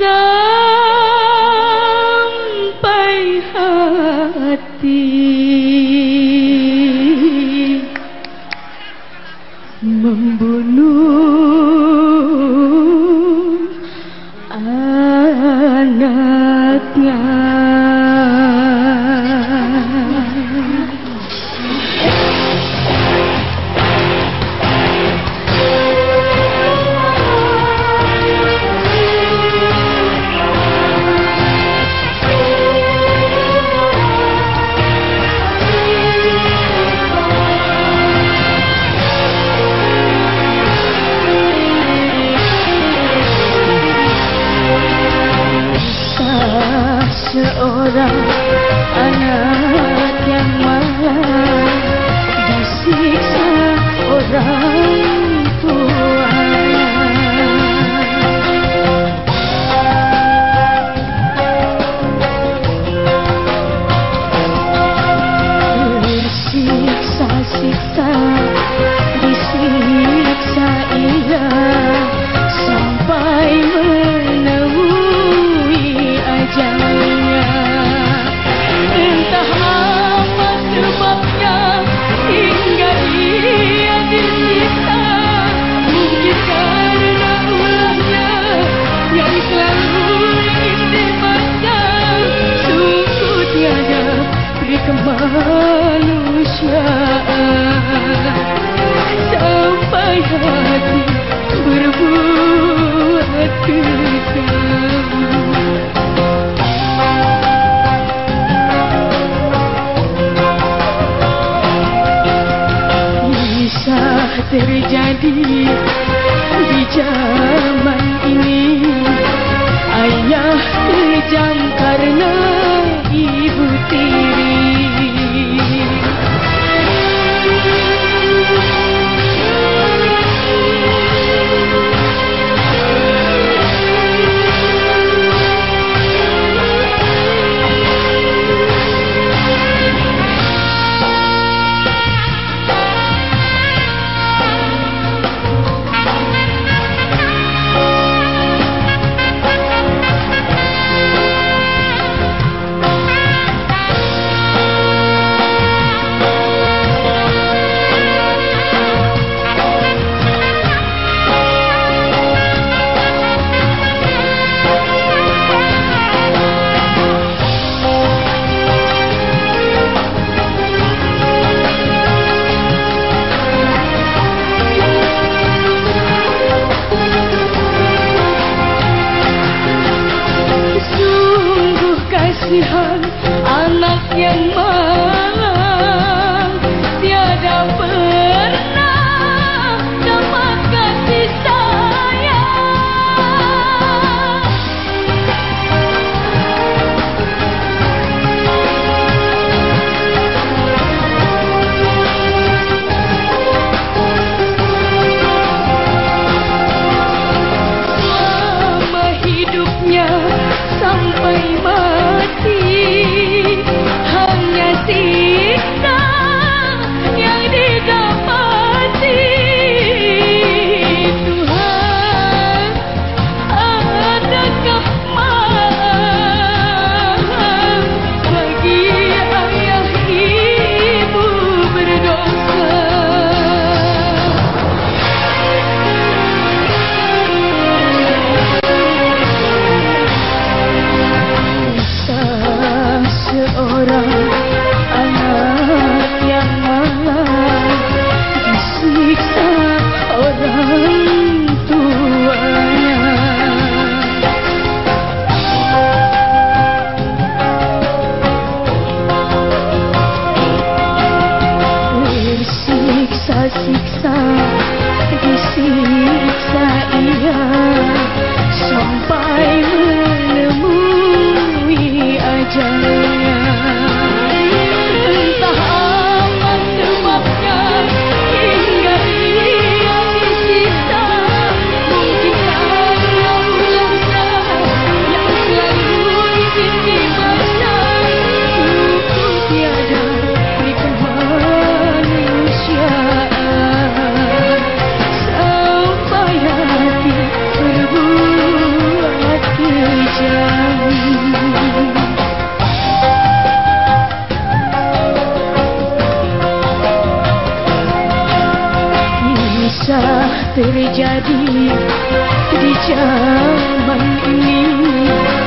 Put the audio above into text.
sedang baik hati seorang anak yang malang disiksa orang. Sampai hati berbuat jahat, Bisa Terjadi di zaman ini. Ayah kejam karena you hurt. terjadi di zaman ini.